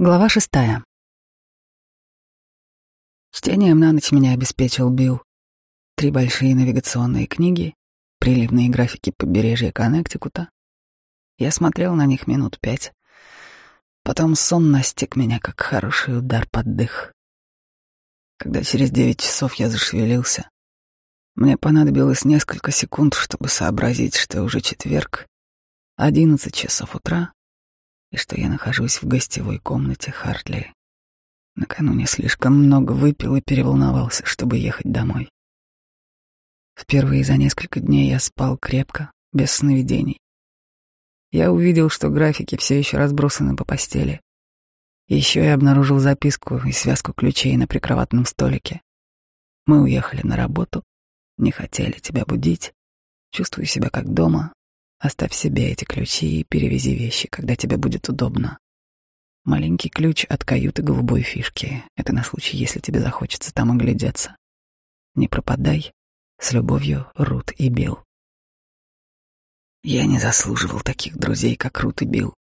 Глава шестая. Чтением на ночь меня обеспечил Билл. Три большие навигационные книги, приливные графики побережья Коннектикута. Я смотрел на них минут пять. Потом сон настиг меня, как хороший удар под дых. Когда через девять часов я зашевелился, мне понадобилось несколько секунд, чтобы сообразить, что уже четверг, одиннадцать часов утра, и что я нахожусь в гостевой комнате Хартли. Накануне слишком много выпил и переволновался, чтобы ехать домой. Впервые за несколько дней я спал крепко, без сновидений. Я увидел, что графики все еще разбросаны по постели. Еще я обнаружил записку и связку ключей на прикроватном столике. Мы уехали на работу, не хотели тебя будить, чувствую себя как дома, Оставь себе эти ключи и перевези вещи, когда тебе будет удобно. Маленький ключ от каюты голубой фишки. Это на случай, если тебе захочется там оглядеться. Не пропадай. С любовью, Рут и Билл. Я не заслуживал таких друзей, как Рут и Билл.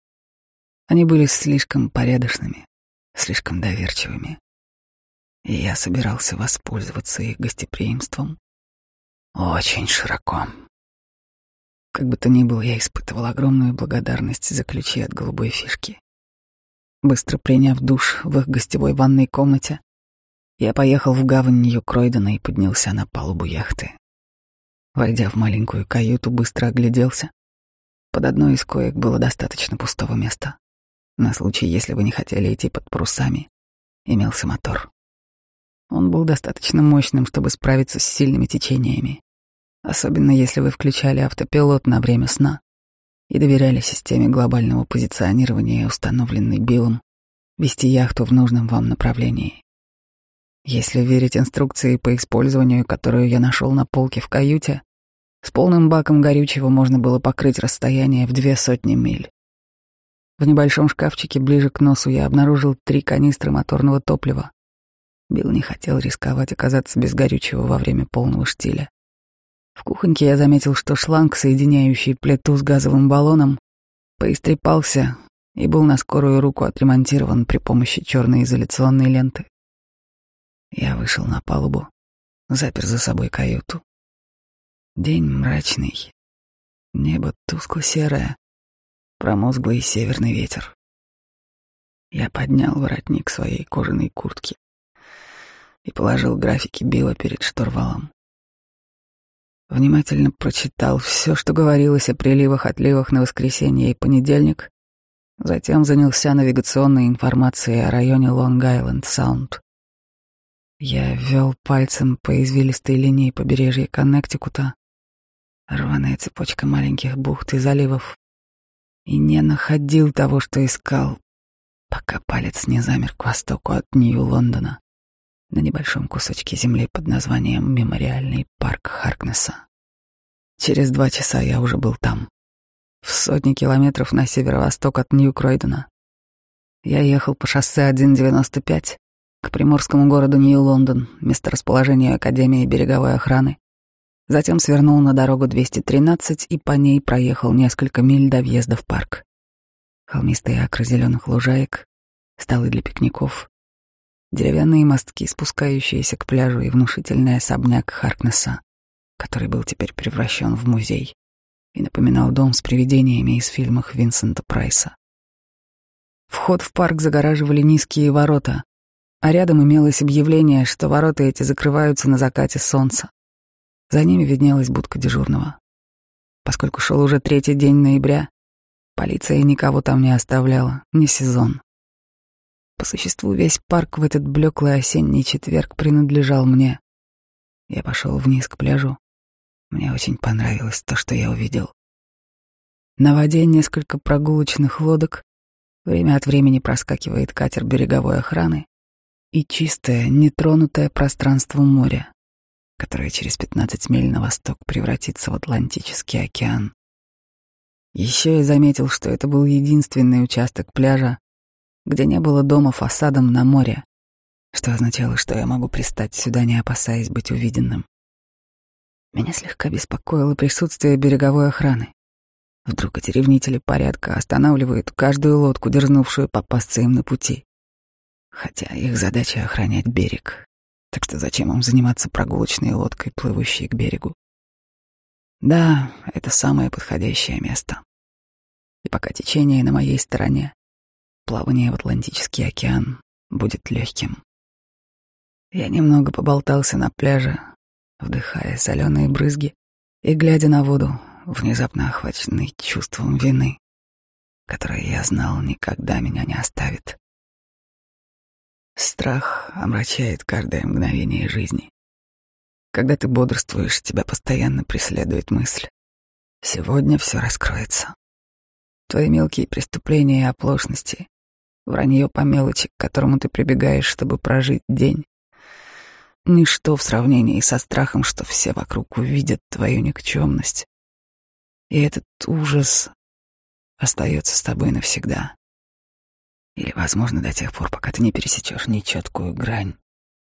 Они были слишком порядочными, слишком доверчивыми. И я собирался воспользоваться их гостеприимством очень широко. Как бы то ни было, я испытывал огромную благодарность за ключи от голубой фишки. Быстро приняв душ в их гостевой ванной комнате, я поехал в гавань Нью-Кройдена и поднялся на палубу яхты. Войдя в маленькую каюту, быстро огляделся. Под одной из коек было достаточно пустого места. На случай, если вы не хотели идти под парусами, имелся мотор. Он был достаточно мощным, чтобы справиться с сильными течениями особенно если вы включали автопилот на время сна и доверяли системе глобального позиционирования, установленной Биллом, вести яхту в нужном вам направлении. Если верить инструкции по использованию, которую я нашел на полке в каюте, с полным баком горючего можно было покрыть расстояние в две сотни миль. В небольшом шкафчике ближе к носу я обнаружил три канистры моторного топлива. Билл не хотел рисковать оказаться без горючего во время полного штиля. В кухоньке я заметил, что шланг, соединяющий плиту с газовым баллоном, поистрепался и был на скорую руку отремонтирован при помощи черной изоляционной ленты. Я вышел на палубу, запер за собой каюту. День мрачный, небо тускло-серое, промозглый северный ветер. Я поднял воротник своей кожаной куртки и положил графики Билла перед штурвалом. Внимательно прочитал все, что говорилось о приливах-отливах на воскресенье и понедельник, затем занялся навигационной информацией о районе Лонг-Айленд-Саунд. Я ввел пальцем по извилистой линии побережья Коннектикута, рваная цепочка маленьких бухт и заливов, и не находил того, что искал, пока палец не замер к востоку от Нью-Лондона на небольшом кусочке земли под названием Мемориальный парк Харкнесса. Через два часа я уже был там, в сотни километров на северо-восток от Нью-Кройдена. Я ехал по шоссе 195 к приморскому городу Нью-Лондон, месторасположению Академии береговой охраны. Затем свернул на дорогу 213 и по ней проехал несколько миль до въезда в парк. Холмистые акры зеленых лужаек, столы для пикников, деревянные мостки, спускающиеся к пляжу, и внушительный особняк Харкнесса, который был теперь превращен в музей и напоминал дом с привидениями из фильмов Винсента Прайса. Вход в парк загораживали низкие ворота, а рядом имелось объявление, что ворота эти закрываются на закате солнца. За ними виднелась будка дежурного. Поскольку шел уже третий день ноября, полиция никого там не оставляла, не сезон. По существу весь парк в этот блеклый осенний четверг принадлежал мне. Я пошел вниз к пляжу. Мне очень понравилось то, что я увидел. На воде несколько прогулочных лодок, время от времени проскакивает катер береговой охраны и чистое, нетронутое пространство моря, которое через 15 миль на восток превратится в Атлантический океан. Еще я заметил, что это был единственный участок пляжа, где не было дома фасадом на море, что означало, что я могу пристать сюда, не опасаясь быть увиденным. Меня слегка беспокоило присутствие береговой охраны. Вдруг эти ревнители порядка останавливают каждую лодку, дерзнувшую попасться им на пути. Хотя их задача — охранять берег. Так что зачем им заниматься прогулочной лодкой, плывущей к берегу? Да, это самое подходящее место. И пока течение на моей стороне, плавание в Атлантический океан будет легким. Я немного поболтался на пляже, вдыхая соленые брызги и глядя на воду, внезапно охваченный чувством вины, которое я знал никогда меня не оставит. Страх омрачает каждое мгновение жизни. Когда ты бодрствуешь, тебя постоянно преследует мысль. Сегодня все раскроется. Твои мелкие преступления и оплошности, вранье по мелочи, к которому ты прибегаешь, чтобы прожить день. Ничто в сравнении со страхом, что все вокруг увидят твою никчемность, и этот ужас остается с тобой навсегда. Или, возможно, до тех пор, пока ты не пересечешь нечеткую грань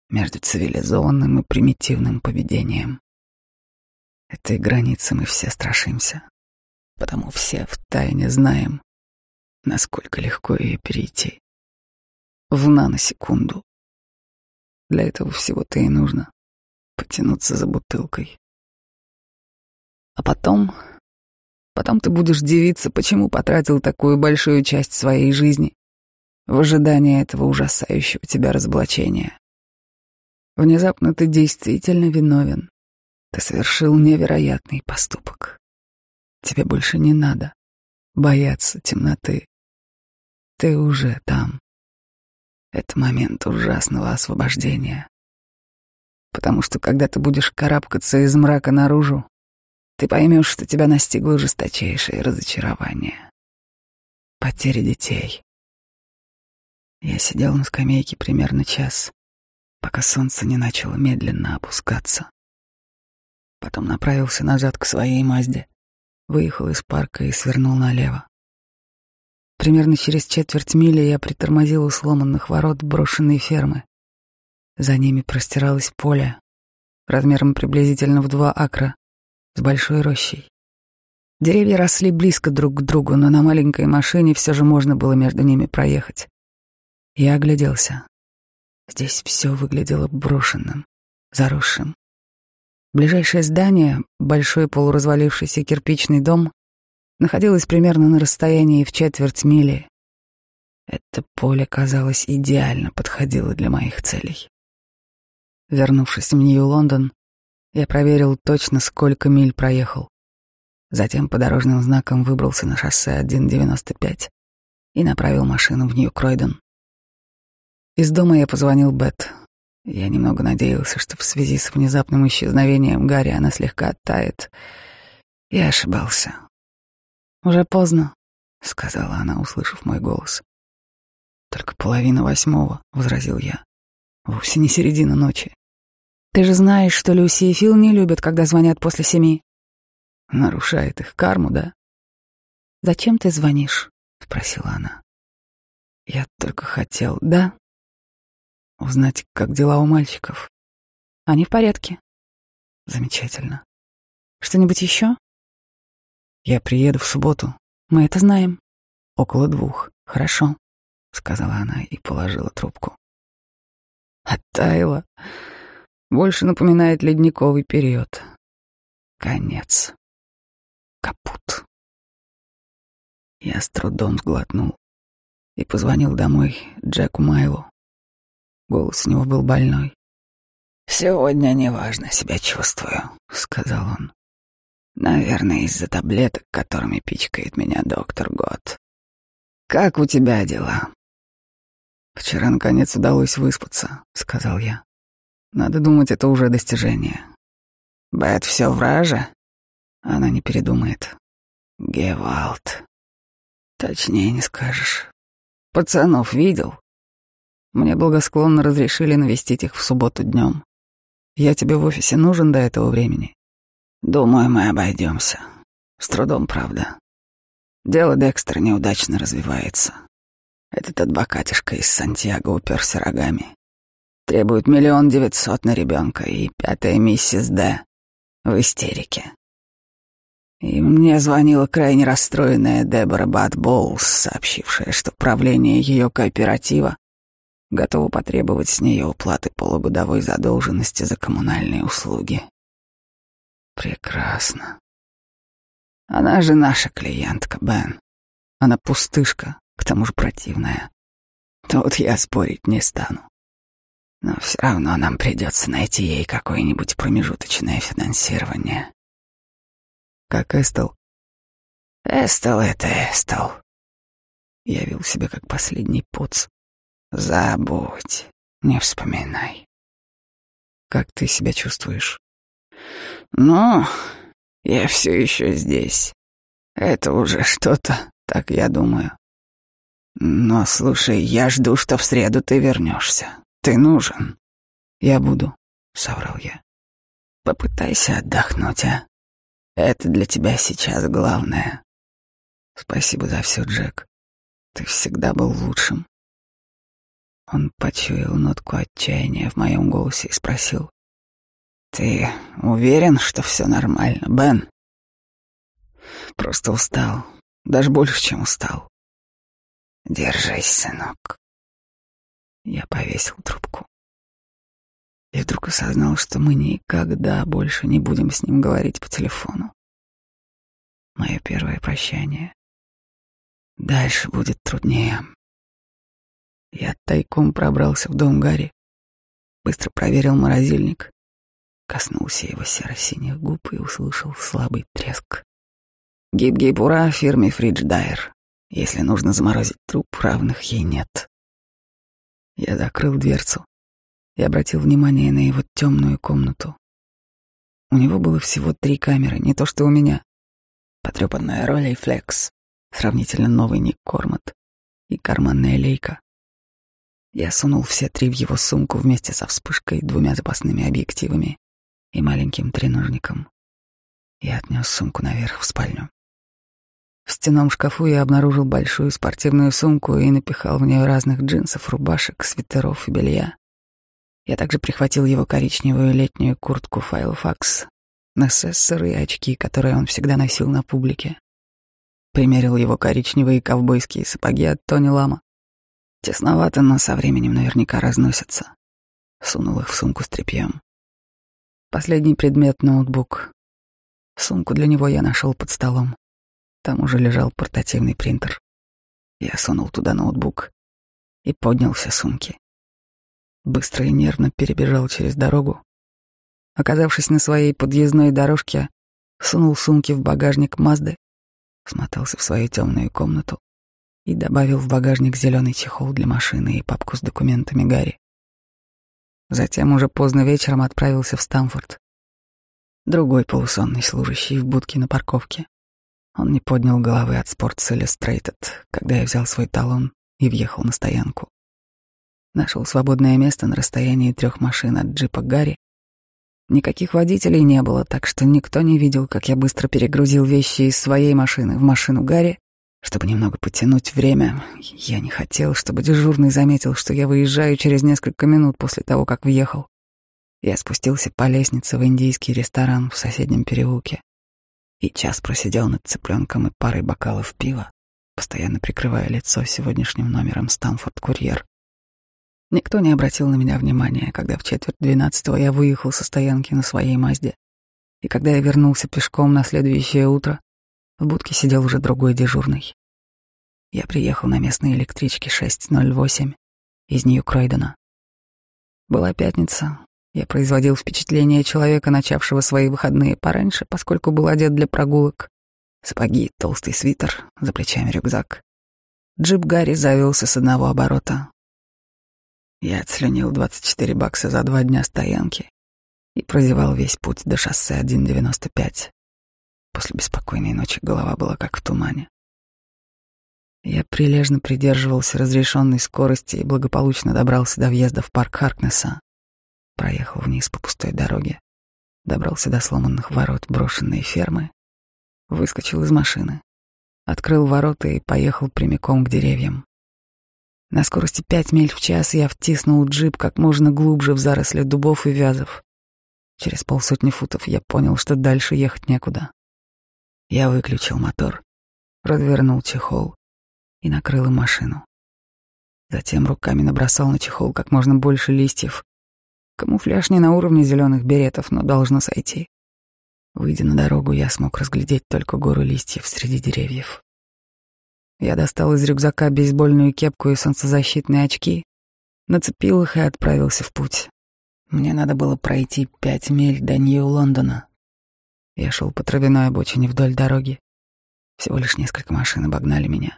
между цивилизованным и примитивным поведением. Этой границы мы все страшимся, потому все втайне знаем, насколько легко ее перейти. В наносекунду. Для этого всего-то и нужно потянуться за бутылкой. А потом Потом ты будешь дивиться, почему потратил такую большую часть своей жизни в ожидании этого ужасающего тебя разоблачения. Внезапно ты действительно виновен. Ты совершил невероятный поступок. Тебе больше не надо бояться темноты. Ты уже там. Это момент ужасного освобождения. Потому что когда ты будешь карабкаться из мрака наружу, ты поймешь, что тебя настигло жесточайшее разочарование. Потеря детей. Я сидел на скамейке примерно час, пока солнце не начало медленно опускаться. Потом направился назад к своей Мазде, выехал из парка и свернул налево. Примерно через четверть мили я притормозил у сломанных ворот брошенной фермы. За ними простиралось поле, размером приблизительно в два акра, с большой рощей. Деревья росли близко друг к другу, но на маленькой машине все же можно было между ними проехать. Я огляделся. Здесь все выглядело брошенным, заросшим. Ближайшее здание, большой полуразвалившийся кирпичный дом, находилось примерно на расстоянии в четверть мили. Это поле, казалось, идеально подходило для моих целей. Вернувшись в Нью-Лондон, я проверил точно, сколько миль проехал. Затем по дорожным знакам выбрался на шоссе 1.95 и направил машину в Нью-Кройден. Из дома я позвонил Бет. Я немного надеялся, что в связи с внезапным исчезновением Гарри она слегка оттает. Я ошибался. «Уже поздно», — сказала она, услышав мой голос. «Только половина восьмого», — возразил я. «Вовсе не середина ночи. Ты же знаешь, что Люси и Фил не любят, когда звонят после семи. Нарушает их карму, да? Зачем ты звонишь? спросила она. Я только хотел, да? Узнать, как дела у мальчиков. Они в порядке. Замечательно. Что-нибудь еще? Я приеду в субботу. Мы это знаем. Около двух. Хорошо, сказала она и положила трубку. Оттаяла. Больше напоминает ледниковый период. Конец. Капут. Я с трудом сглотнул и позвонил домой Джеку Майлу. Голос у него был больной. «Сегодня неважно себя чувствую», — сказал он. «Наверное, из-за таблеток, которыми пичкает меня доктор Гот. Как у тебя дела?» «Вчера, наконец, удалось выспаться», — сказал я. Надо думать, это уже достижение. Бет все враже. Она не передумает. Гевалд. Точнее не скажешь. Пацанов видел. Мне благосклонно разрешили навестить их в субботу днем. Я тебе в офисе нужен до этого времени? Думаю, мы обойдемся. С трудом, правда. Дело Декстера неудачно развивается. Этот адвокатишка из Сантьяго уперся рогами. Требует миллион девятьсот на ребенка, и пятая миссис Д. в истерике. И мне звонила крайне расстроенная Дебора Бат Боулс, сообщившая, что правление ее кооператива готово потребовать с нее уплаты полугодовой задолженности за коммунальные услуги. Прекрасно. Она же наша клиентка, Бен. Она пустышка, к тому же противная. Тут я спорить не стану. Но все равно нам придется найти ей какое-нибудь промежуточное финансирование. Как Эстел? Эстел — это Эстел. Я вел себя как последний поц. Забудь, не вспоминай. Как ты себя чувствуешь? Ну, я все еще здесь. Это уже что-то, так я думаю. Но слушай, я жду, что в среду ты вернешься. Ты нужен. Я буду, соврал я. Попытайся отдохнуть, а? Это для тебя сейчас главное. Спасибо за все, Джек. Ты всегда был лучшим. Он почуял нотку отчаяния в моем голосе и спросил. «Ты уверен, что все нормально, Бен?» «Просто устал. Даже больше, чем устал. Держись, сынок». Я повесил трубку. И вдруг осознал, что мы никогда больше не будем с ним говорить по телефону. Мое первое прощание. Дальше будет труднее. Я тайком пробрался в дом Гарри, быстро проверил морозильник, коснулся его серо-синих губ и услышал слабый треск. Гиб-гиб ура фирме Фридждайер. Если нужно заморозить труп, равных ей нет. Я закрыл дверцу и обратил внимание на его темную комнату. У него было всего три камеры, не то что у меня. Потрепанная ролей флекс, сравнительно новый Ник Кормат и карманная лейка. Я сунул все три в его сумку вместе со вспышкой, двумя запасными объективами и маленьким треножником. Я отнес сумку наверх в спальню. В стенном шкафу я обнаружил большую спортивную сумку и напихал в нее разных джинсов, рубашек, свитеров и белья. Я также прихватил его коричневую летнюю куртку Файлфакс, несессоры и очки, которые он всегда носил на публике. Примерил его коричневые ковбойские сапоги от Тони Лама. Тесновато, но со временем наверняка разносятся. Сунул их в сумку с тряпьем. Последний предмет — ноутбук. Сумку для него я нашел под столом. Там уже лежал портативный принтер. Я сунул туда ноутбук и поднял все сумки. Быстро и нервно перебежал через дорогу. Оказавшись на своей подъездной дорожке, сунул сумки в багажник Мазды, смотался в свою темную комнату и добавил в багажник зеленый чехол для машины и папку с документами Гарри. Затем уже поздно вечером отправился в Стамфорд. Другой полусонный служащий в будке на парковке. Он не поднял головы от Sports Illustrated, когда я взял свой талон и въехал на стоянку. Нашел свободное место на расстоянии трех машин от джипа Гарри. Никаких водителей не было, так что никто не видел, как я быстро перегрузил вещи из своей машины в машину Гарри, чтобы немного потянуть время. Я не хотел, чтобы дежурный заметил, что я выезжаю через несколько минут после того, как въехал. Я спустился по лестнице в индийский ресторан в соседнем переулке и час просидел над цыпленком и парой бокалов пива, постоянно прикрывая лицо сегодняшним номером «Стамфорд Курьер». Никто не обратил на меня внимания, когда в четверть двенадцатого я выехал со стоянки на своей Мазде. И когда я вернулся пешком на следующее утро, в будке сидел уже другой дежурный. Я приехал на местной электричке 608 из Нью-Кройдена. Была пятница, я производил впечатление человека, начавшего свои выходные пораньше, поскольку был одет для прогулок. Сапоги, толстый свитер, за плечами рюкзак. Джип Гарри завелся с одного оборота. Я отслюнил 24 бакса за два дня стоянки и прозевал весь путь до шоссе 1.95. После беспокойной ночи голова была как в тумане. Я прилежно придерживался разрешенной скорости и благополучно добрался до въезда в парк Харкнесса. Проехал вниз по пустой дороге, добрался до сломанных ворот брошенной фермы, выскочил из машины, открыл ворота и поехал прямиком к деревьям. На скорости пять миль в час я втиснул джип как можно глубже в заросли дубов и вязов. Через полсотни футов я понял, что дальше ехать некуда. Я выключил мотор, развернул чехол и накрыл им машину. Затем руками набросал на чехол как можно больше листьев. Камуфляж не на уровне зеленых беретов, но должно сойти. Выйдя на дорогу, я смог разглядеть только гору листьев среди деревьев. Я достал из рюкзака бейсбольную кепку и солнцезащитные очки, нацепил их и отправился в путь. Мне надо было пройти пять миль до Нью-Лондона. Я шел по травяной обочине вдоль дороги. Всего лишь несколько машин обогнали меня.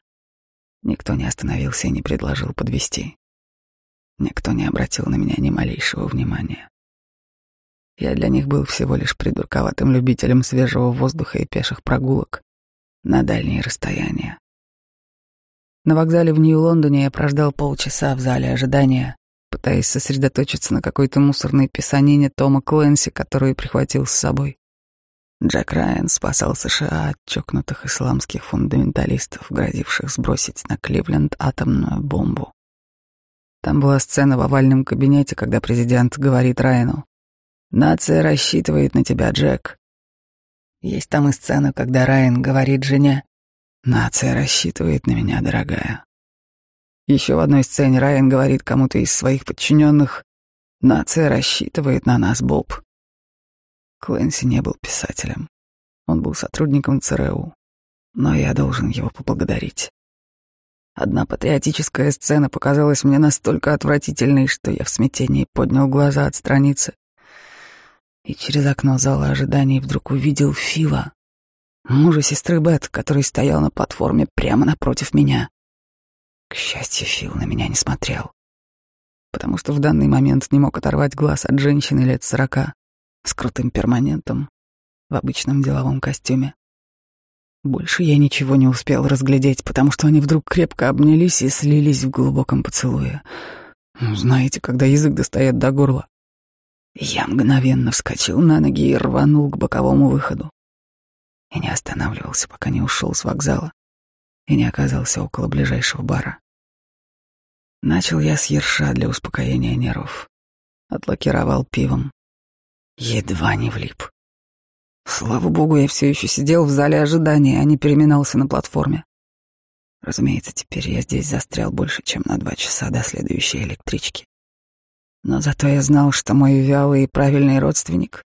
Никто не остановился и не предложил подвести. Никто не обратил на меня ни малейшего внимания. Я для них был всего лишь придурковатым любителем свежего воздуха и пеших прогулок на дальние расстояния. На вокзале в Нью-Лондоне я прождал полчаса в зале ожидания, пытаясь сосредоточиться на какой-то мусорной писанине Тома Клэнси, которую прихватил с собой. Джек Райан спасал США от чокнутых исламских фундаменталистов, грозивших сбросить на Кливленд атомную бомбу. Там была сцена в овальном кабинете, когда президент говорит Райану «Нация рассчитывает на тебя, Джек». Есть там и сцена, когда Райан говорит жене «Нация рассчитывает на меня, дорогая». Еще в одной сцене Райан говорит кому-то из своих подчиненных «Нация рассчитывает на нас, Боб». Клэнси не был писателем. Он был сотрудником ЦРУ. Но я должен его поблагодарить. Одна патриотическая сцена показалась мне настолько отвратительной, что я в смятении поднял глаза от страницы и через окно зала ожиданий вдруг увидел Фила, мужа сестры Бет, который стоял на платформе прямо напротив меня. К счастью, Фил на меня не смотрел, потому что в данный момент не мог оторвать глаз от женщины лет сорока, с крутым перманентом, в обычном деловом костюме. Больше я ничего не успел разглядеть, потому что они вдруг крепко обнялись и слились в глубоком поцелуе. Знаете, когда язык достает до горла. Я мгновенно вскочил на ноги и рванул к боковому выходу. И не останавливался, пока не ушел с вокзала и не оказался около ближайшего бара. Начал я с ерша для успокоения нервов. Отлакировал пивом, Едва не влип. Слава богу, я все еще сидел в зале ожидания, а не переминался на платформе. Разумеется, теперь я здесь застрял больше, чем на два часа до следующей электрички. Но зато я знал, что мой вялый и правильный родственник,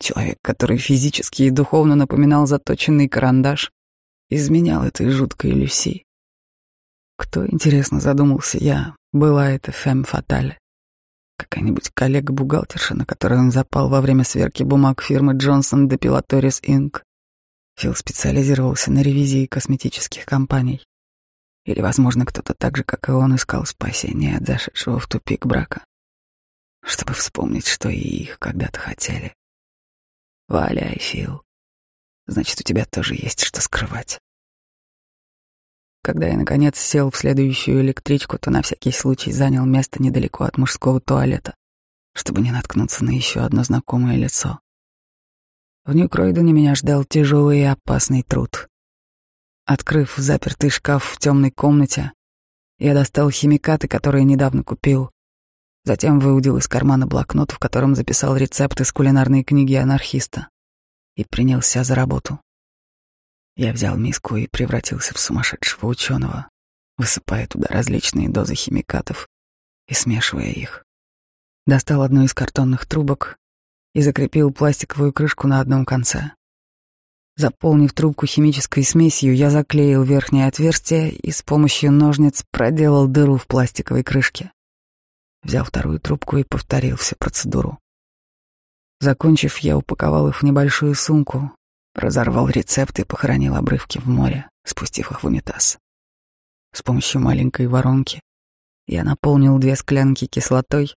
человек, который физически и духовно напоминал заточенный карандаш, изменял этой жуткой Люси. Кто, интересно, задумался я, была это фем фатале. Какая-нибудь коллега-бухгалтерша, на которую он запал во время сверки бумаг фирмы Johnson Depilatorius Inc. Фил специализировался на ревизии косметических компаний. Или, возможно, кто-то так же, как и он, искал спасения от зашедшего в тупик брака, чтобы вспомнить, что и их когда-то хотели. Валяй, Фил. Значит, у тебя тоже есть что скрывать. Когда я, наконец, сел в следующую электричку, то на всякий случай занял место недалеко от мужского туалета, чтобы не наткнуться на еще одно знакомое лицо. В Нью-Кройдене меня ждал тяжелый и опасный труд. Открыв запертый шкаф в темной комнате, я достал химикаты, которые недавно купил. Затем выудил из кармана блокнот, в котором записал рецепт из кулинарной книги анархиста, и принялся за работу. Я взял миску и превратился в сумасшедшего ученого, высыпая туда различные дозы химикатов и смешивая их. Достал одну из картонных трубок и закрепил пластиковую крышку на одном конце. Заполнив трубку химической смесью, я заклеил верхнее отверстие и с помощью ножниц проделал дыру в пластиковой крышке. Взял вторую трубку и повторил всю процедуру. Закончив, я упаковал их в небольшую сумку, Разорвал рецепт и похоронил обрывки в море, спустив их в унитаз. С помощью маленькой воронки я наполнил две склянки кислотой,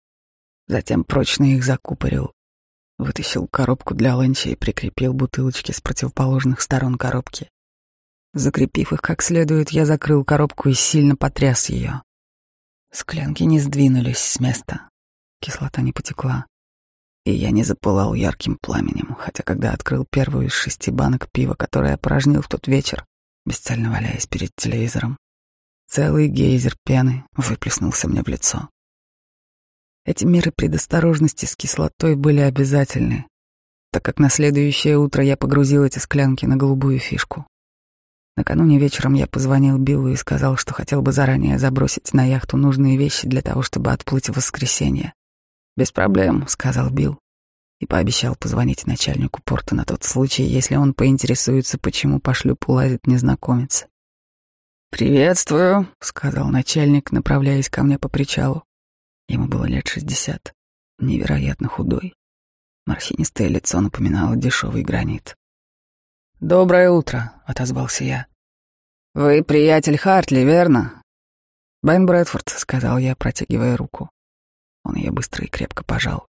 затем прочно их закупорил, вытащил коробку для ланча и прикрепил бутылочки с противоположных сторон коробки. Закрепив их как следует, я закрыл коробку и сильно потряс ее. Склянки не сдвинулись с места, кислота не потекла и я не запылал ярким пламенем, хотя когда открыл первую из шести банок пива, которое опорожнил в тот вечер, бесцельно валяясь перед телевизором, целый гейзер пены выплеснулся мне в лицо. Эти меры предосторожности с кислотой были обязательны, так как на следующее утро я погрузил эти склянки на голубую фишку. Накануне вечером я позвонил Биллу и сказал, что хотел бы заранее забросить на яхту нужные вещи для того, чтобы отплыть в воскресенье. «Без проблем», — сказал Билл, и пообещал позвонить начальнику порта на тот случай, если он поинтересуется, почему по шлюпу лазит незнакомец. «Приветствую», — сказал начальник, направляясь ко мне по причалу. Ему было лет шестьдесят, невероятно худой. Морщинистое лицо напоминало дешевый гранит. «Доброе утро», — отозвался я. «Вы приятель Хартли, верно?» «Бен Брэдфорд», — сказал я, протягивая руку. Он ее быстро и крепко пожал.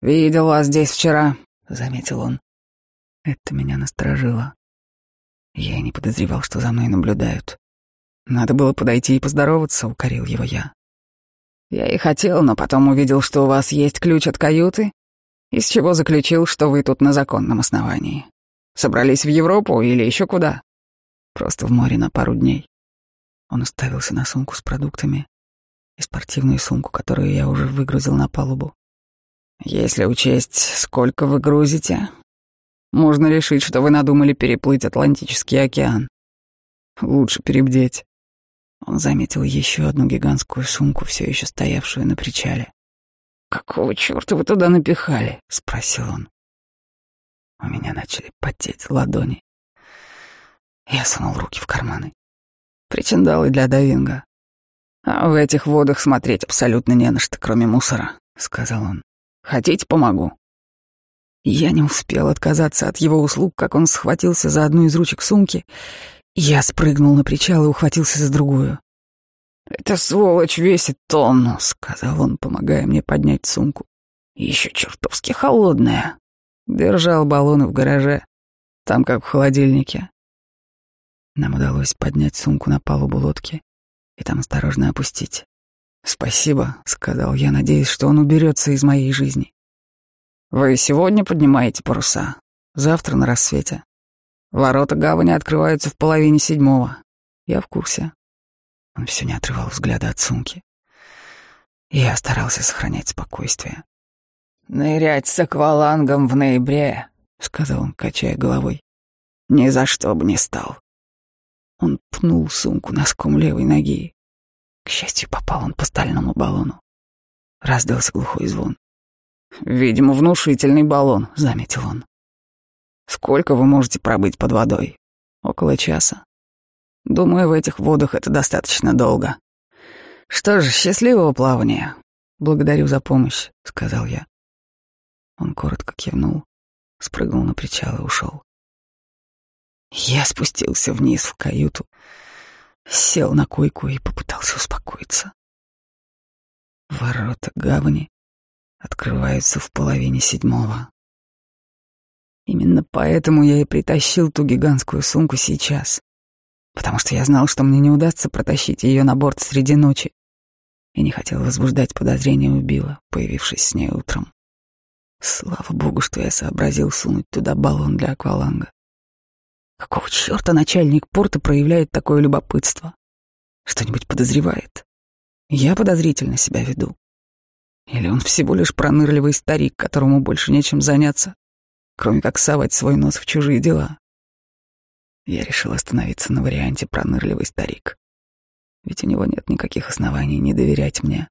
«Видел вас здесь вчера», — заметил он. Это меня насторожило. Я и не подозревал, что за мной наблюдают. Надо было подойти и поздороваться, укорил его я. Я и хотел, но потом увидел, что у вас есть ключ от каюты, из чего заключил, что вы тут на законном основании. Собрались в Европу или еще куда? Просто в море на пару дней. Он уставился на сумку с продуктами и спортивную сумку, которую я уже выгрузил на палубу. Если учесть, сколько вы грузите, можно решить, что вы надумали переплыть Атлантический океан. Лучше перебдеть. Он заметил еще одну гигантскую сумку, все еще стоявшую на причале. «Какого черта вы туда напихали?» — спросил он. У меня начали потеть ладони. Я сунул руки в карманы. Причиндалы для давинга. А в этих водах смотреть абсолютно не на что, кроме мусора, сказал он. Хотите, помогу? Я не успел отказаться от его услуг, как он схватился за одну из ручек сумки. Я спрыгнул на причал и ухватился за другую. «Эта сволочь весит тонну», — сказал он, помогая мне поднять сумку. «Еще чертовски холодная. Держал баллоны в гараже, там как в холодильнике. Нам удалось поднять сумку на палубу лодки и там осторожно опустить. «Спасибо», — сказал я, надеясь, что он уберется из моей жизни. «Вы сегодня поднимаете паруса? Завтра на рассвете. Ворота гавани открываются в половине седьмого. Я в курсе». Он все не отрывал взгляда от сумки. Я старался сохранять спокойствие. «Нырять с аквалангом в ноябре», — сказал он, качая головой. «Ни за что бы не стал». Он пнул сумку носком левой ноги. К счастью, попал он по стальному баллону. Раздался глухой звон. «Видимо, внушительный баллон», — заметил он. «Сколько вы можете пробыть под водой? Около часа. Думаю, в этих водах это достаточно долго. Что ж, счастливого плавания. Благодарю за помощь», — сказал я. Он коротко кивнул, спрыгнул на причал и ушел. Я спустился вниз в каюту, сел на койку и попытался успокоиться. Ворота гавани открываются в половине седьмого. Именно поэтому я и притащил ту гигантскую сумку сейчас, потому что я знал, что мне не удастся протащить ее на борт среди ночи, и не хотел возбуждать подозрения у Билла, появившись с ней утром. Слава богу, что я сообразил сунуть туда баллон для акваланга. Какого черта начальник порта проявляет такое любопытство? Что-нибудь подозревает? Я подозрительно себя веду. Или он всего лишь пронырливый старик, которому больше нечем заняться, кроме как совать свой нос в чужие дела? Я решил остановиться на варианте пронырливый старик. Ведь у него нет никаких оснований не доверять мне.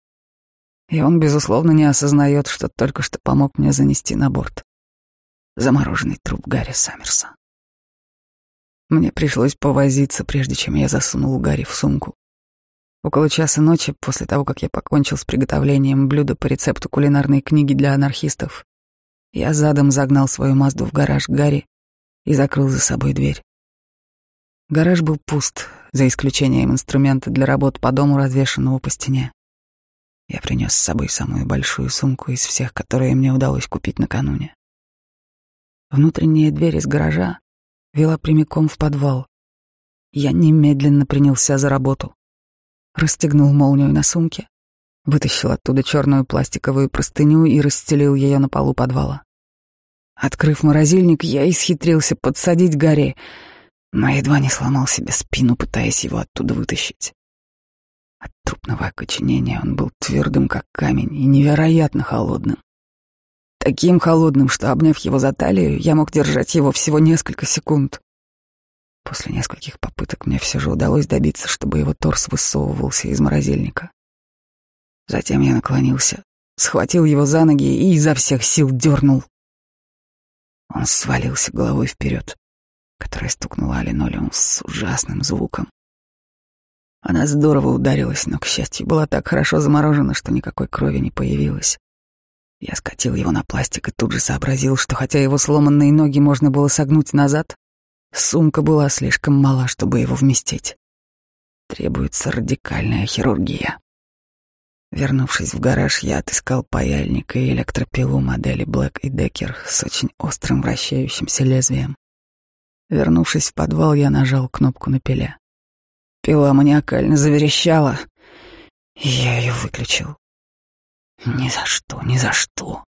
И он, безусловно, не осознает, что только что помог мне занести на борт замороженный труп Гарри Саммерса. Мне пришлось повозиться, прежде чем я засунул Гарри в сумку. Около часа ночи, после того, как я покончил с приготовлением блюда по рецепту кулинарной книги для анархистов, я задом загнал свою Мазду в гараж Гарри и закрыл за собой дверь. Гараж был пуст, за исключением инструмента для работ по дому, развешанного по стене. Я принес с собой самую большую сумку из всех, которые мне удалось купить накануне. Внутренняя дверь из гаража вела прямиком в подвал. Я немедленно принялся за работу. Расстегнул молнию на сумке, вытащил оттуда черную пластиковую простыню и расстелил ее на полу подвала. Открыв морозильник, я исхитрился подсадить Гарри, но едва не сломал себе спину, пытаясь его оттуда вытащить. От трупного окоченения он был твердым, как камень, и невероятно холодным. Таким холодным, что, обняв его за талию, я мог держать его всего несколько секунд. После нескольких попыток мне все же удалось добиться, чтобы его торс высовывался из морозильника. Затем я наклонился, схватил его за ноги и изо всех сил дернул. Он свалился головой вперед, которая стукнула о линолеум с ужасным звуком. Она здорово ударилась, но, к счастью, была так хорошо заморожена, что никакой крови не появилось. Я скатил его на пластик и тут же сообразил, что хотя его сломанные ноги можно было согнуть назад, Сумка была слишком мала, чтобы его вместить. Требуется радикальная хирургия. Вернувшись в гараж, я отыскал паяльник и электропилу модели Black и Decker с очень острым вращающимся лезвием. Вернувшись в подвал, я нажал кнопку на пиле. Пила маниакально заверещала, и я ее выключил. Ни за что, ни за что.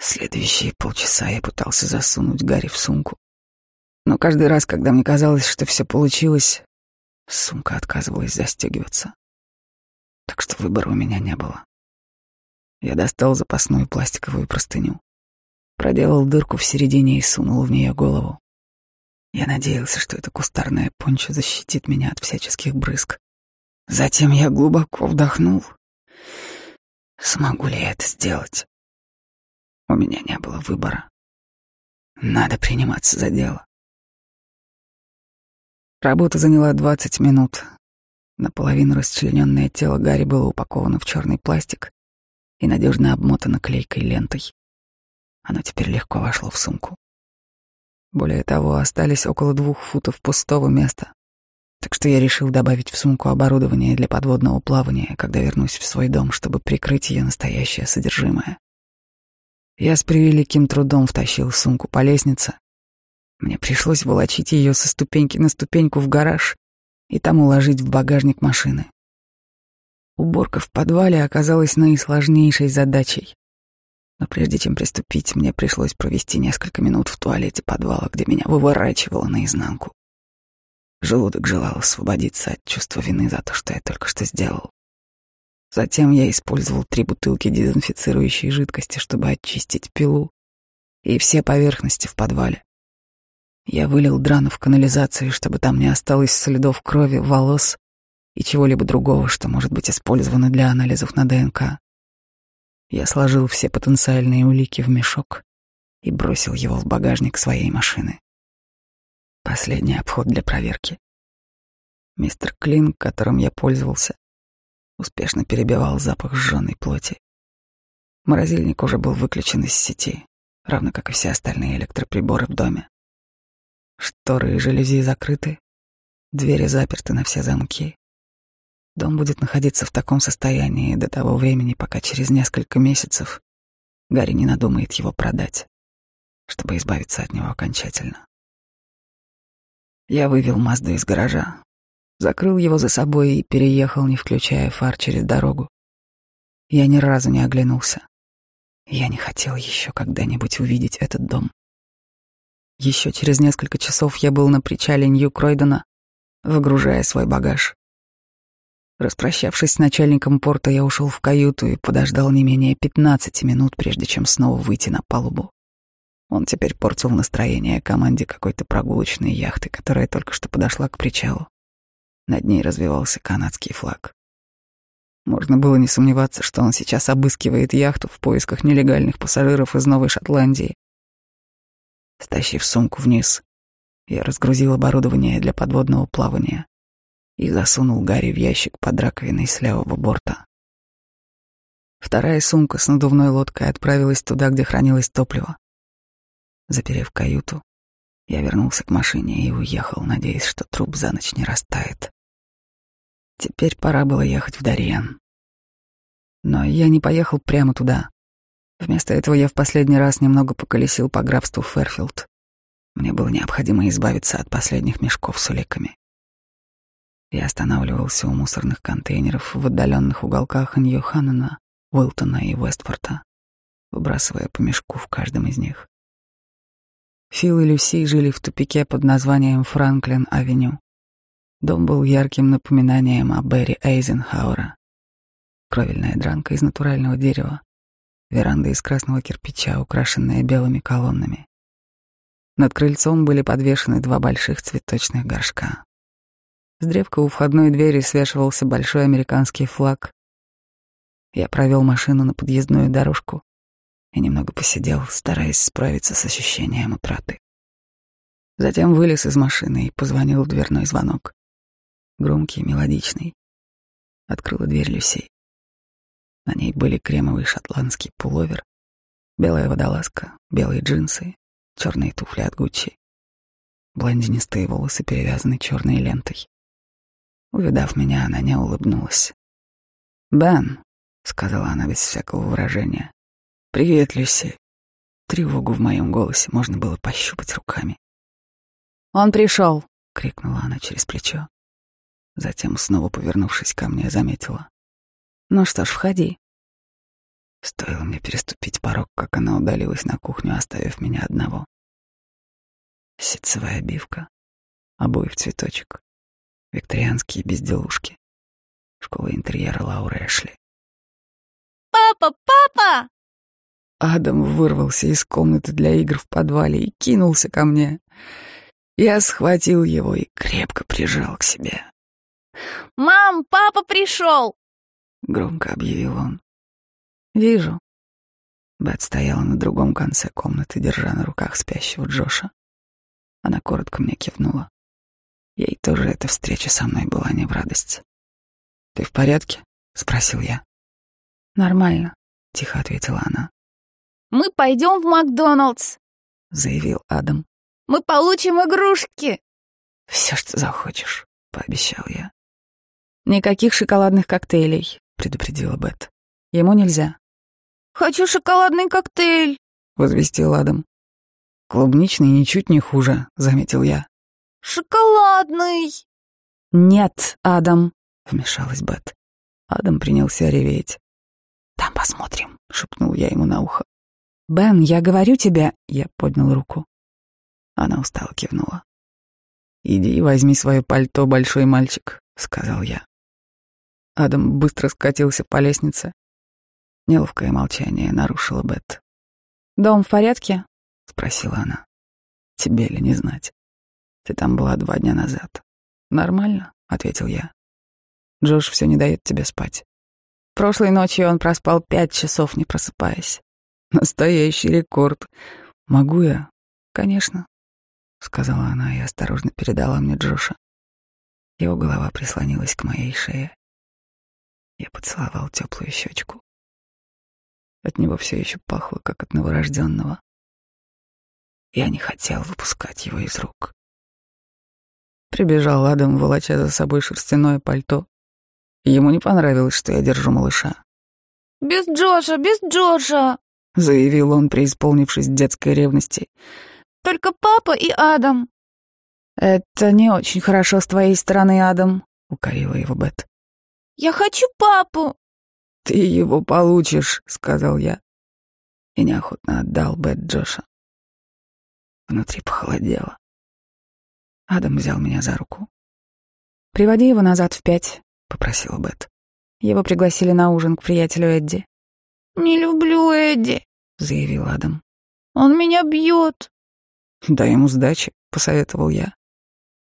Следующие полчаса я пытался засунуть Гарри в сумку, но каждый раз, когда мне казалось, что все получилось, сумка отказывалась застегиваться. Так что выбора у меня не было. Я достал запасную пластиковую простыню, проделал дырку в середине и сунул в нее голову. Я надеялся, что эта кустарная понча защитит меня от всяческих брызг. Затем я глубоко вдохнул. Смогу ли я это сделать? У меня не было выбора. Надо приниматься за дело. Работа заняла 20 минут. Наполовину расчлененное тело Гарри было упаковано в черный пластик и надежно обмотано клейкой лентой. Оно теперь легко вошло в сумку. Более того, остались около двух футов пустого места, так что я решил добавить в сумку оборудование для подводного плавания, когда вернусь в свой дом, чтобы прикрыть ее настоящее содержимое. Я с превеликим трудом втащил сумку по лестнице, мне пришлось волочить ее со ступеньки на ступеньку в гараж и там уложить в багажник машины. Уборка в подвале оказалась наисложнейшей задачей. Но прежде чем приступить, мне пришлось провести несколько минут в туалете подвала, где меня выворачивало наизнанку. Желудок желал освободиться от чувства вины за то, что я только что сделал. Затем я использовал три бутылки дезинфицирующей жидкости, чтобы очистить пилу и все поверхности в подвале. Я вылил Драну в канализацию, чтобы там не осталось следов крови, волос и чего-либо другого, что может быть использовано для анализов на ДНК. Я сложил все потенциальные улики в мешок и бросил его в багажник своей машины. Последний обход для проверки. Мистер Клин, которым я пользовался, успешно перебивал запах сжженной плоти. Морозильник уже был выключен из сети, равно как и все остальные электроприборы в доме. Шторы и жалюзи закрыты, двери заперты на все замки. Дом будет находиться в таком состоянии до того времени, пока через несколько месяцев Гарри не надумает его продать, чтобы избавиться от него окончательно. Я вывел Мазду из гаража, закрыл его за собой и переехал, не включая фар через дорогу. Я ни разу не оглянулся. Я не хотел еще когда-нибудь увидеть этот дом. Еще через несколько часов я был на причале Нью-Кройдена, выгружая свой багаж. Распрощавшись с начальником порта, я ушел в каюту и подождал не менее пятнадцати минут, прежде чем снова выйти на палубу. Он теперь портил настроение команде какой-то прогулочной яхты, которая только что подошла к причалу. Над ней развивался канадский флаг. Можно было не сомневаться, что он сейчас обыскивает яхту в поисках нелегальных пассажиров из Новой Шотландии Стащив сумку вниз, я разгрузил оборудование для подводного плавания и засунул Гарри в ящик под раковиной с левого борта. Вторая сумка с надувной лодкой отправилась туда, где хранилось топливо. Заперев каюту, я вернулся к машине и уехал, надеясь, что труп за ночь не растает. Теперь пора было ехать в Дарьян. Но я не поехал прямо туда. Вместо этого я в последний раз немного поколесил по графству Ферфилд. Мне было необходимо избавиться от последних мешков с уликами. Я останавливался у мусорных контейнеров в отдаленных уголках Ньюханнена, Уилтона и Вестпорта, выбрасывая по мешку в каждом из них. Фил и Люси жили в тупике под названием Франклин-авеню. Дом был ярким напоминанием о Берри Эйзенхауэра. Кровельная дранка из натурального дерева, Веранда из красного кирпича, украшенная белыми колоннами. Над крыльцом были подвешены два больших цветочных горшка. С древка у входной двери свешивался большой американский флаг. Я провел машину на подъездную дорожку и немного посидел, стараясь справиться с ощущением утраты. Затем вылез из машины и позвонил в дверной звонок. Громкий, мелодичный. Открыла дверь Люси. На ней были кремовый шотландский пуловер, белая водолазка, белые джинсы, черные туфли от Гуччи. Блондинистые волосы перевязаны черной лентой. Увидав меня, она не улыбнулась. «Бен», — сказала она без всякого выражения. «Привет, Люси». Тревогу в моем голосе можно было пощупать руками. «Он пришел!» — крикнула она через плечо. Затем, снова повернувшись ко мне, заметила. «Ну что ж, входи». Стоило мне переступить порог, как она удалилась на кухню, оставив меня одного. Ситцевая обивка, обои в цветочек, викторианские безделушки, школа интерьера Лауры Эшли. «Папа, папа!» Адам вырвался из комнаты для игр в подвале и кинулся ко мне. Я схватил его и крепко прижал к себе. «Мам, папа пришел!» — громко объявил он. «Вижу». Бет стояла на другом конце комнаты, держа на руках спящего Джоша. Она коротко мне кивнула. Ей тоже эта встреча со мной была не в радость. «Ты в порядке?» — спросил я. «Нормально», — тихо ответила она. «Мы пойдем в Макдоналдс», — заявил Адам. «Мы получим игрушки». «Все, что захочешь», — пообещал я. «Никаких шоколадных коктейлей», — предупредила Бет. «Ему нельзя». «Хочу шоколадный коктейль», — возвестил Адам. «Клубничный ничуть не хуже», — заметил я. «Шоколадный!» «Нет, Адам!» — вмешалась Бет. Адам принялся реветь. «Там посмотрим», — шепнул я ему на ухо. «Бен, я говорю тебе...» — я поднял руку. Она устало кивнула. «Иди и возьми свое пальто, большой мальчик», — сказал я. Адам быстро скатился по лестнице. Неловкое молчание нарушило Бет. «Дом в порядке?» — спросила она. «Тебе ли не знать? Ты там была два дня назад». «Нормально», — ответил я. «Джош все не дает тебе спать. Прошлой ночью он проспал пять часов, не просыпаясь. Настоящий рекорд. Могу я?» «Конечно», — сказала она и осторожно передала мне Джоша. Его голова прислонилась к моей шее. Я поцеловал теплую щечку. От него все еще пахло, как от новорожденного. Я не хотел выпускать его из рук. Прибежал Адам, волоча за собой шерстяное пальто. Ему не понравилось, что я держу малыша. «Без Джоша, без Джоша!» — заявил он, преисполнившись детской ревности. «Только папа и Адам». «Это не очень хорошо с твоей стороны, Адам», — укорила его Бет. «Я хочу папу». «Ты его получишь», — сказал я. И неохотно отдал Бет Джоша. Внутри похолодело. Адам взял меня за руку. «Приводи его назад в пять», — попросила Бет. Его пригласили на ужин к приятелю Эдди. «Не люблю Эдди», — заявил Адам. «Он меня бьет». «Дай ему сдачи», — посоветовал я.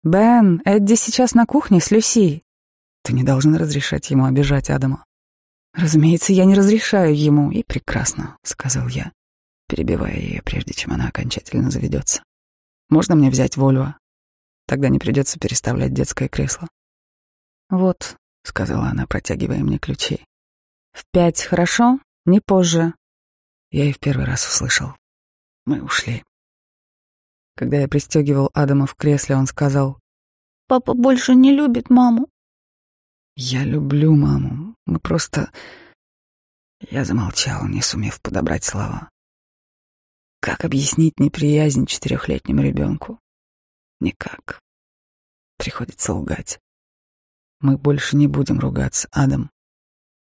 «Бен, Эдди сейчас на кухне с Люси. Ты не должен разрешать ему обижать Адама». «Разумеется, я не разрешаю ему, и прекрасно», — сказал я перебивая ее, прежде чем она окончательно заведется. «Можно мне взять Вольво? Тогда не придется переставлять детское кресло». «Вот», — сказала она, протягивая мне ключи. «В пять, хорошо? Не позже». Я и в первый раз услышал. Мы ушли. Когда я пристегивал Адама в кресле, он сказал, «Папа больше не любит маму». «Я люблю маму. Мы просто...» Я замолчал, не сумев подобрать слова. Как объяснить неприязнь четырехлетнему ребенку? Никак. Приходится лгать. Мы больше не будем ругаться, Адам.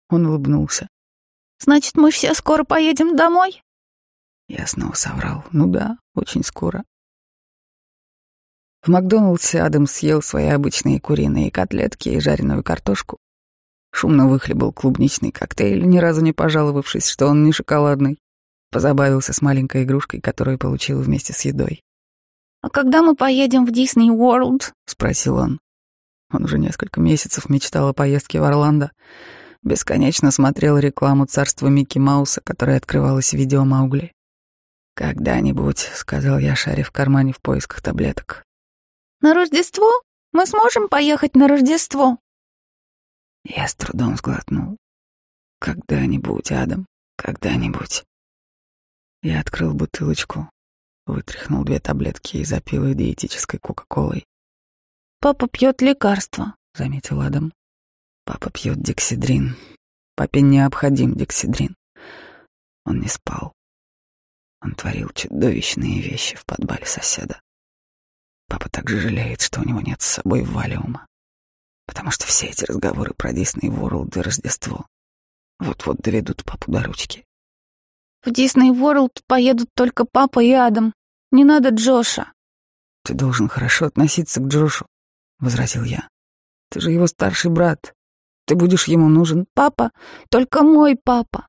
Он улыбнулся. Значит, мы все скоро поедем домой? Я снова соврал. Ну да, очень скоро. В Макдоналдсе Адам съел свои обычные куриные котлетки и жареную картошку. Шумно выхлебал клубничный коктейль, ни разу не пожаловавшись, что он не шоколадный. Позабавился с маленькой игрушкой, которую получил вместе с едой. «А когда мы поедем в Дисней Уорлд?» — спросил он. Он уже несколько месяцев мечтал о поездке в Орландо. Бесконечно смотрел рекламу царства Микки Мауса, которая открывалась в видео Маугли. «Когда-нибудь», — сказал я, шаря в кармане в поисках таблеток. «На Рождество? Мы сможем поехать на Рождество?» Я с трудом сглотнул. «Когда-нибудь, Адам, когда-нибудь». Я открыл бутылочку, вытряхнул две таблетки и запил их диетической кока-колой. «Папа пьет лекарства», — заметил Адам. «Папа пьет дексидрин. Папе необходим дексидрин. Он не спал. Он творил чудовищные вещи в подвале соседа. Папа также жалеет, что у него нет с собой валиума, потому что все эти разговоры про Дисней Ворлд и Рождество вот-вот доведут папу до ручки. В Дисней Ворлд поедут только папа и Адам. Не надо Джоша. Ты должен хорошо относиться к Джошу, возразил я. Ты же его старший брат. Ты будешь ему нужен. Папа, только мой папа.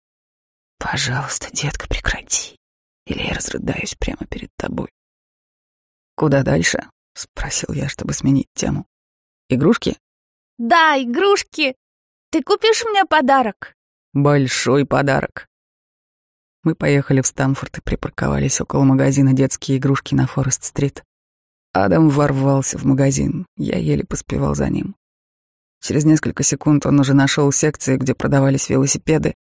Пожалуйста, детка, прекрати. Или я разрыдаюсь прямо перед тобой. Куда дальше? спросил я, чтобы сменить тему. Игрушки? Да, игрушки. Ты купишь мне подарок? Большой подарок. Мы поехали в Стамфорд и припарковались около магазина детские игрушки на Форест-стрит. Адам ворвался в магазин, я еле поспевал за ним. Через несколько секунд он уже нашел секцию, где продавались велосипеды,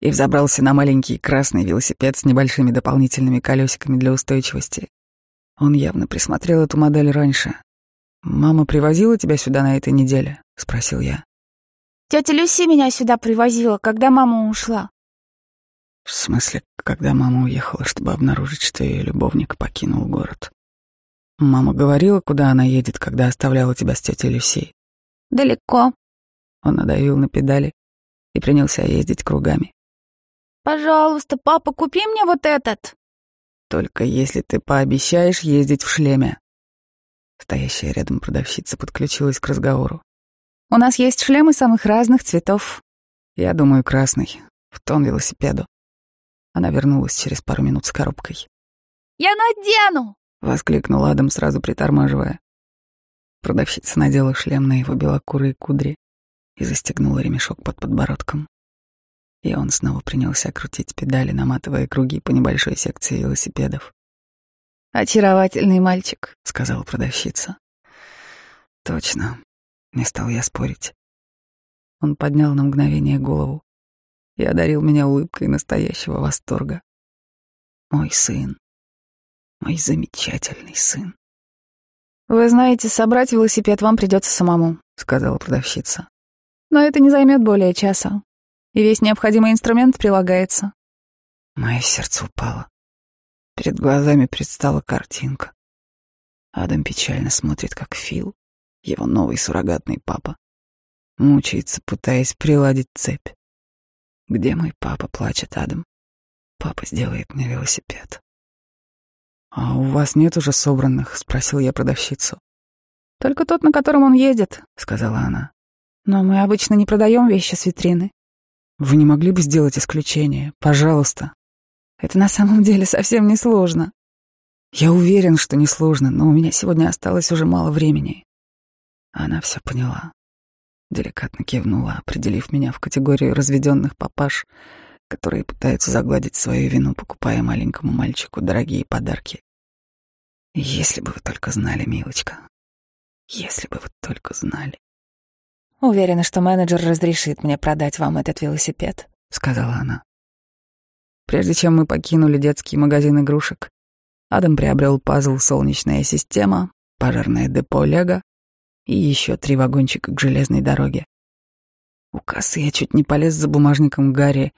и взобрался на маленький красный велосипед с небольшими дополнительными колесиками для устойчивости. Он явно присмотрел эту модель раньше. «Мама привозила тебя сюда на этой неделе?» — спросил я. «Тетя Люси меня сюда привозила, когда мама ушла. В смысле, когда мама уехала, чтобы обнаружить, что ее любовник покинул город. Мама говорила, куда она едет, когда оставляла тебя с тетей Люси. Далеко. Он надавил на педали и принялся ездить кругами. Пожалуйста, папа, купи мне вот этот. Только если ты пообещаешь ездить в шлеме. Стоящая рядом продавщица подключилась к разговору. У нас есть шлемы самых разных цветов. Я думаю, красный, в тон велосипеду. Она вернулась через пару минут с коробкой. «Я надену!» — воскликнул Адам, сразу притормаживая. Продавщица надела шлем на его белокурые кудри и застегнула ремешок под подбородком. И он снова принялся крутить педали, наматывая круги по небольшой секции велосипедов. «Очаровательный мальчик», — сказала продавщица. «Точно», — не стал я спорить. Он поднял на мгновение голову, и одарил меня улыбкой настоящего восторга. Мой сын. Мой замечательный сын. «Вы знаете, собрать велосипед вам придется самому», — сказала продавщица. «Но это не займет более часа, и весь необходимый инструмент прилагается». Мое сердце упало. Перед глазами предстала картинка. Адам печально смотрит, как Фил, его новый суррогатный папа, мучается, пытаясь приладить цепь. Где мой папа, плачет Адам. Папа сделает мне велосипед. А у вас нет уже собранных? Спросил я продавщицу. Только тот, на котором он едет, сказала она. Но мы обычно не продаем вещи с витрины. Вы не могли бы сделать исключение, пожалуйста? Это на самом деле совсем не сложно. Я уверен, что не сложно, но у меня сегодня осталось уже мало времени. Она все поняла. Деликатно кивнула, определив меня в категорию разведенных папаш, которые пытаются загладить свою вину, покупая маленькому мальчику дорогие подарки. Если бы вы только знали, милочка. Если бы вы только знали. Уверена, что менеджер разрешит мне продать вам этот велосипед, сказала она. Прежде чем мы покинули детский магазин игрушек, Адам приобрел пазл «Солнечная система», пожарное депо «Лего» и еще три вагончика к железной дороге. У кассы я чуть не полез за бумажником Гарри,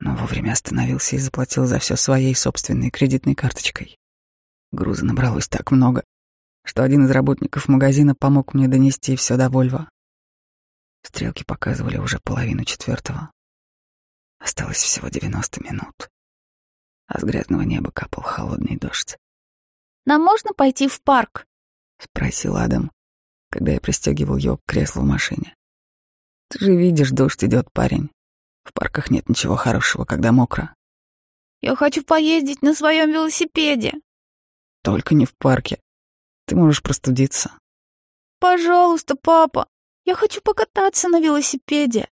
но вовремя остановился и заплатил за все своей собственной кредитной карточкой. Груза набралось так много, что один из работников магазина помог мне донести все до Вольво. Стрелки показывали уже половину четвертого. Осталось всего девяносто минут. А с грязного неба капал холодный дождь. «Нам можно пойти в парк?» — спросил Адам, когда я пристегивал ее к креслу в машине. Ты же видишь, дождь идет, парень. В парках нет ничего хорошего, когда мокро. Я хочу поездить на своем велосипеде. Только не в парке. Ты можешь простудиться. Пожалуйста, папа, я хочу покататься на велосипеде.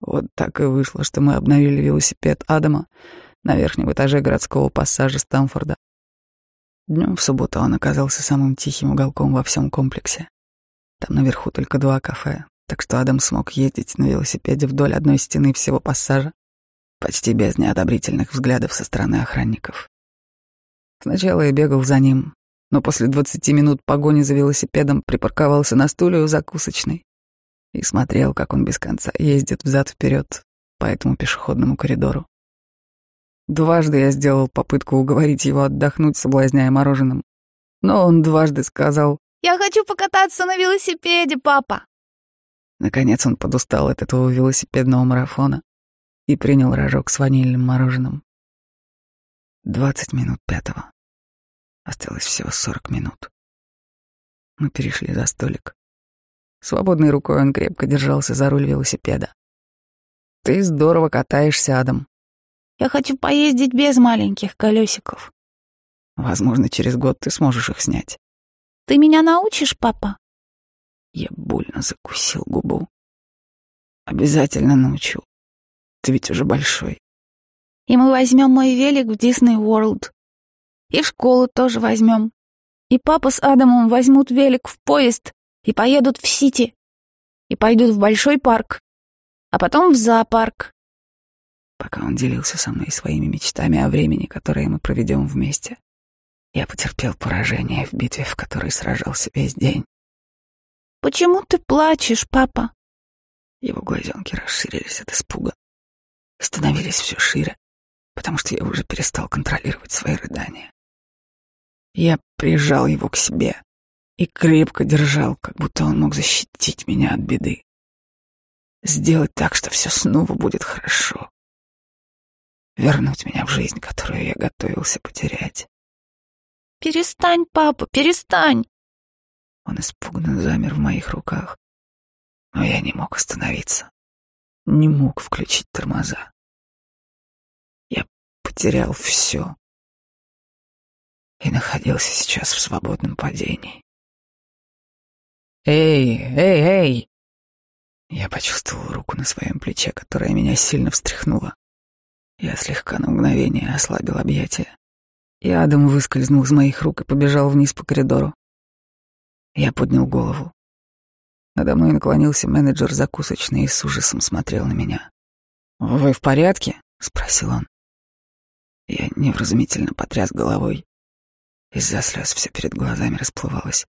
Вот так и вышло, что мы обновили велосипед Адама на верхнем этаже городского пассажа Стамфорда. Днем в субботу он оказался самым тихим уголком во всем комплексе. Там наверху только два кафе, так что Адам смог ездить на велосипеде вдоль одной стены всего пассажа, почти без неодобрительных взглядов со стороны охранников. Сначала я бегал за ним, но после двадцати минут погони за велосипедом припарковался на стуле у закусочной и смотрел, как он без конца ездит взад-вперед по этому пешеходному коридору. Дважды я сделал попытку уговорить его отдохнуть, соблазняя мороженым, но он дважды сказал «Я хочу покататься на велосипеде, папа!» Наконец он подустал от этого велосипедного марафона и принял рожок с ванильным мороженым. Двадцать минут пятого. Осталось всего сорок минут. Мы перешли за столик. Свободной рукой он крепко держался за руль велосипеда. «Ты здорово катаешься, Адам». «Я хочу поездить без маленьких колесиков». «Возможно, через год ты сможешь их снять». «Ты меня научишь, папа?» Я больно закусил губу. «Обязательно научу. Ты ведь уже большой». «И мы возьмем мой велик в Дисней Ворлд. И в школу тоже возьмем. И папа с Адамом возьмут велик в поезд и поедут в Сити, и пойдут в большой парк, а потом в зоопарк. Пока он делился со мной своими мечтами о времени, которое мы проведем вместе, я потерпел поражение в битве, в которой сражался весь день. «Почему ты плачешь, папа?» Его глазенки расширились от испуга, становились все шире, потому что я уже перестал контролировать свои рыдания. Я прижал его к себе, и крепко держал, как будто он мог защитить меня от беды. Сделать так, что все снова будет хорошо. Вернуть меня в жизнь, которую я готовился потерять. «Перестань, папа, перестань!» Он испуганно замер в моих руках. Но я не мог остановиться. Не мог включить тормоза. Я потерял все и находился сейчас в свободном падении. «Эй, эй, эй!» Я почувствовал руку на своем плече, которая меня сильно встряхнула. Я слегка на мгновение ослабил объятия. И Адам выскользнул из моих рук и побежал вниз по коридору. Я поднял голову. Надо мной наклонился менеджер закусочный и с ужасом смотрел на меня. «Вы в порядке?» — спросил он. Я невразумительно потряс головой. Из-за слез все перед глазами расплывалось.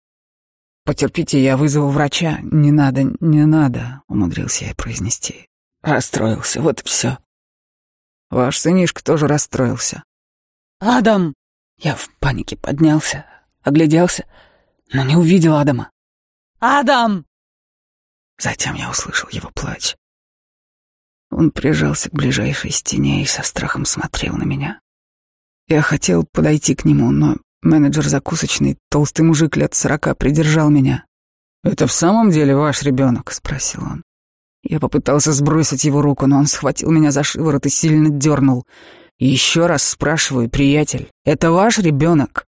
«Потерпите, я вызову врача». «Не надо, не надо», — умудрился я произнести. Расстроился, вот и все. Ваш сынишка тоже расстроился. «Адам!» Я в панике поднялся, огляделся, но не увидел Адама. «Адам!» Затем я услышал его плач. Он прижался к ближайшей стене и со страхом смотрел на меня. Я хотел подойти к нему, но Менеджер закусочный, толстый мужик лет сорока, придержал меня. «Это в самом деле ваш ребенок?» — спросил он. Я попытался сбросить его руку, но он схватил меня за шиворот и сильно дернул. «Еще раз спрашиваю, приятель, это ваш ребенок?»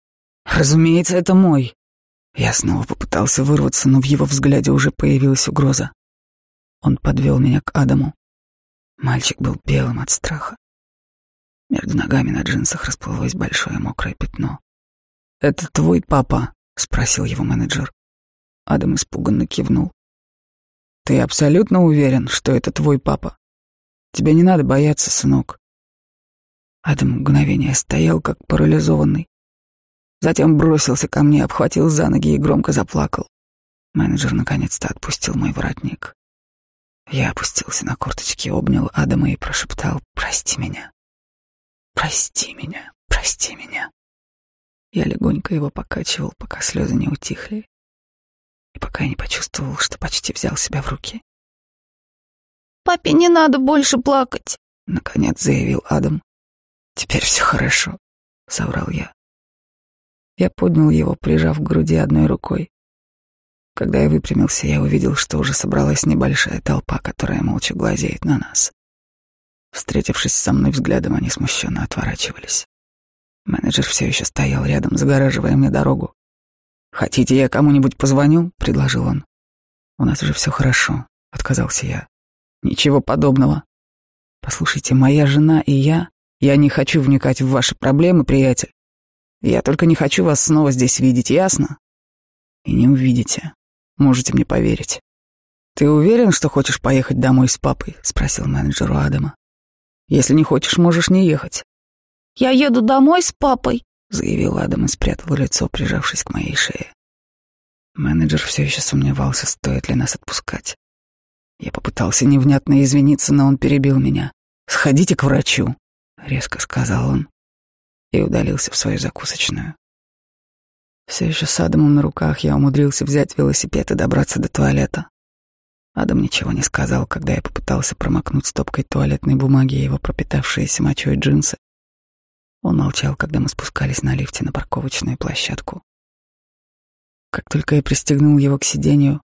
«Разумеется, это мой». Я снова попытался вырваться, но в его взгляде уже появилась угроза. Он подвел меня к Адаму. Мальчик был белым от страха. Между ногами на джинсах расплылось большое мокрое пятно. «Это твой папа?» — спросил его менеджер. Адам испуганно кивнул. «Ты абсолютно уверен, что это твой папа? Тебе не надо бояться, сынок». Адам мгновение стоял, как парализованный. Затем бросился ко мне, обхватил за ноги и громко заплакал. Менеджер наконец-то отпустил мой воротник. Я опустился на корточки, обнял Адама и прошептал «Прости меня, прости меня, прости меня». Я легонько его покачивал, пока слезы не утихли, и пока я не почувствовал, что почти взял себя в руки. «Папе не надо больше плакать», — наконец заявил Адам. «Теперь все хорошо», — соврал я. Я поднял его, прижав к груди одной рукой. Когда я выпрямился, я увидел, что уже собралась небольшая толпа, которая молча глазеет на нас. Встретившись со мной взглядом, они смущенно отворачивались. Менеджер все еще стоял рядом, загораживая мне дорогу. «Хотите, я кому-нибудь позвоню?» — предложил он. «У нас уже все хорошо», — отказался я. «Ничего подобного. Послушайте, моя жена и я, я не хочу вникать в ваши проблемы, приятель. Я только не хочу вас снова здесь видеть, ясно? И не увидите. Можете мне поверить. Ты уверен, что хочешь поехать домой с папой? спросил менеджер у Адама. Если не хочешь, можешь не ехать. Я еду домой с папой, заявил Адам и спрятал лицо, прижавшись к моей шее. Менеджер все еще сомневался, стоит ли нас отпускать. Я попытался невнятно извиниться, но он перебил меня. «Сходите к врачу», — резко сказал он и удалился в свою закусочную. Все еще с Адамом на руках я умудрился взять велосипед и добраться до туалета. Адам ничего не сказал, когда я попытался промокнуть стопкой туалетной бумаги его пропитавшиеся мочой джинсы. Он молчал, когда мы спускались на лифте на парковочную площадку. Как только я пристегнул его к сиденью,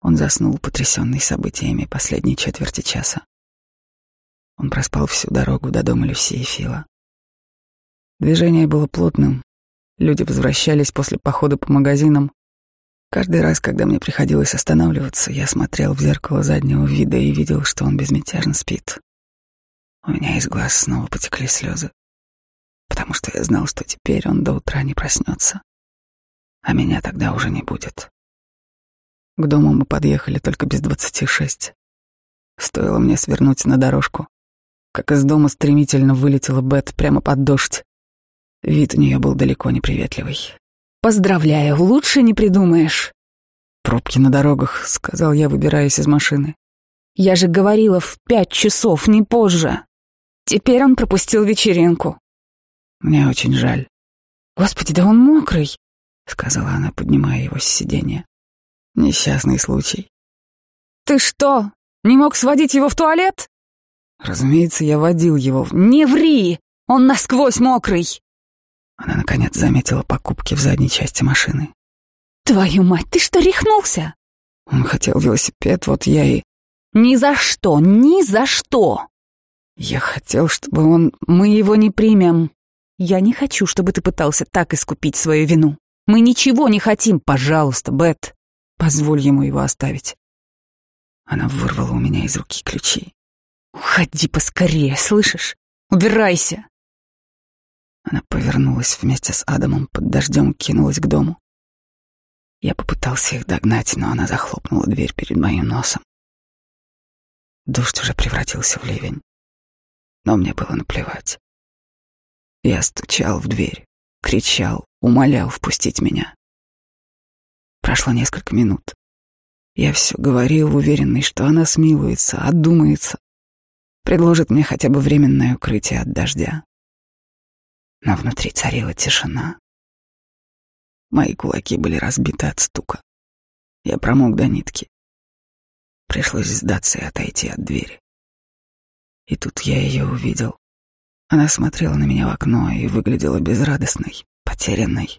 он заснул, потрясенный событиями последней четверти часа. Он проспал всю дорогу до дома Люси и Фила. Движение было плотным. Люди возвращались после похода по магазинам. Каждый раз, когда мне приходилось останавливаться, я смотрел в зеркало заднего вида и видел, что он безмятежно спит. У меня из глаз снова потекли слезы, потому что я знал, что теперь он до утра не проснется, а меня тогда уже не будет. К дому мы подъехали только без двадцати шесть. Стоило мне свернуть на дорожку, как из дома стремительно вылетела Бет прямо под дождь. Вид у нее был далеко не приветливый. «Поздравляю, лучше не придумаешь». «Пробки на дорогах», — сказал я, выбираясь из машины. «Я же говорила в пять часов, не позже. Теперь он пропустил вечеринку». «Мне очень жаль». «Господи, да он мокрый», — сказала она, поднимая его с сиденья. Несчастный случай. Ты что, не мог сводить его в туалет? Разумеется, я водил его. Не ври! Он насквозь мокрый. Она, наконец, заметила покупки в задней части машины. Твою мать, ты что, рехнулся? Он хотел велосипед, вот я и... Ни за что, ни за что! Я хотел, чтобы он... Мы его не примем. Я не хочу, чтобы ты пытался так искупить свою вину. Мы ничего не хотим, пожалуйста, Бет. Позволь ему его оставить. Она вырвала у меня из руки ключи. Уходи поскорее, слышишь? Убирайся. Она повернулась вместе с Адамом, под дождем кинулась к дому. Я попытался их догнать, но она захлопнула дверь перед моим носом. Дождь уже превратился в ливень, но мне было наплевать. Я стучал в дверь, кричал, умолял впустить меня. Прошло несколько минут. Я все говорил, уверенный, что она смилуется, отдумается, предложит мне хотя бы временное укрытие от дождя. Но внутри царила тишина. Мои кулаки были разбиты от стука. Я промок до нитки. Пришлось сдаться и отойти от двери. И тут я ее увидел. Она смотрела на меня в окно и выглядела безрадостной, потерянной.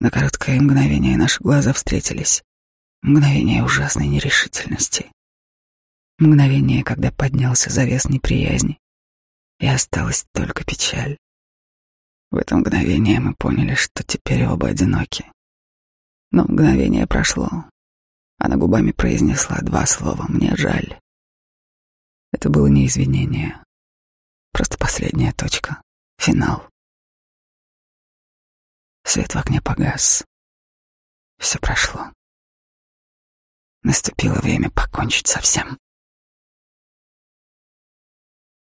На короткое мгновение наши глаза встретились. Мгновение ужасной нерешительности. Мгновение, когда поднялся завес неприязни, и осталась только печаль. В это мгновение мы поняли, что теперь оба одиноки. Но мгновение прошло. Она губами произнесла два слова «мне жаль». Это было не извинение, просто последняя точка, финал. Свет в окне погас. Все прошло. Наступило время покончить со всем.